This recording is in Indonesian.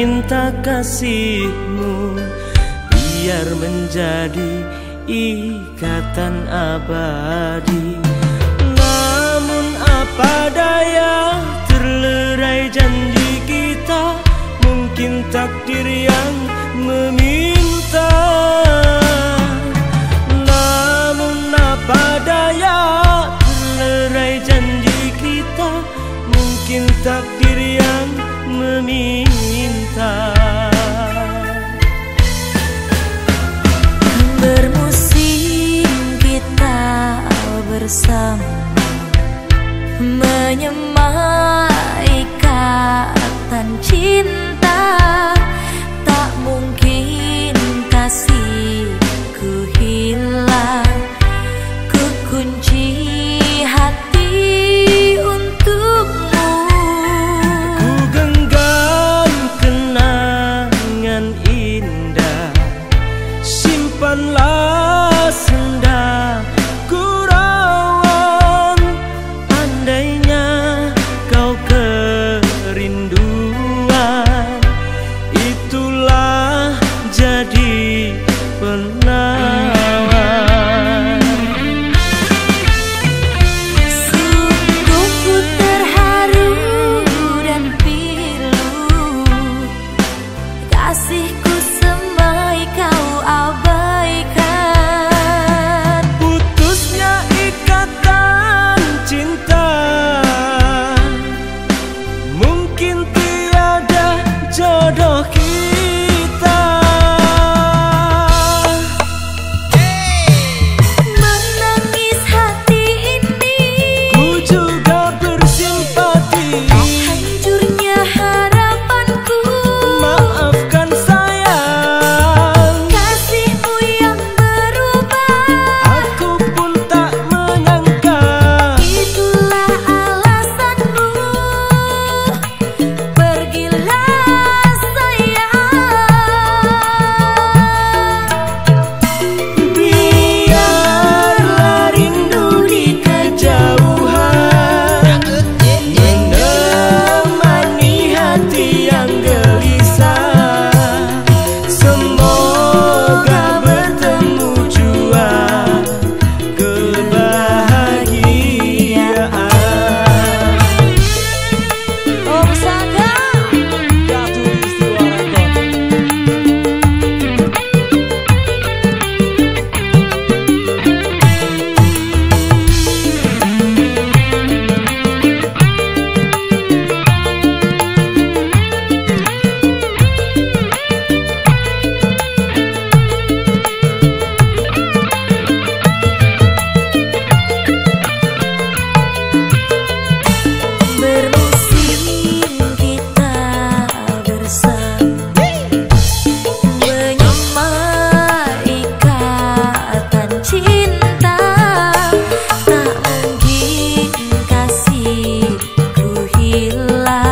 minta kasihmu Biar menjadi ikatan abadi. Namun apa daya terlerai janji kita? Mungkin takdir yang meminta. Namun apa daya terlerai janji kita? Mungkin takdir yang meminta pensar. Alhamdulillah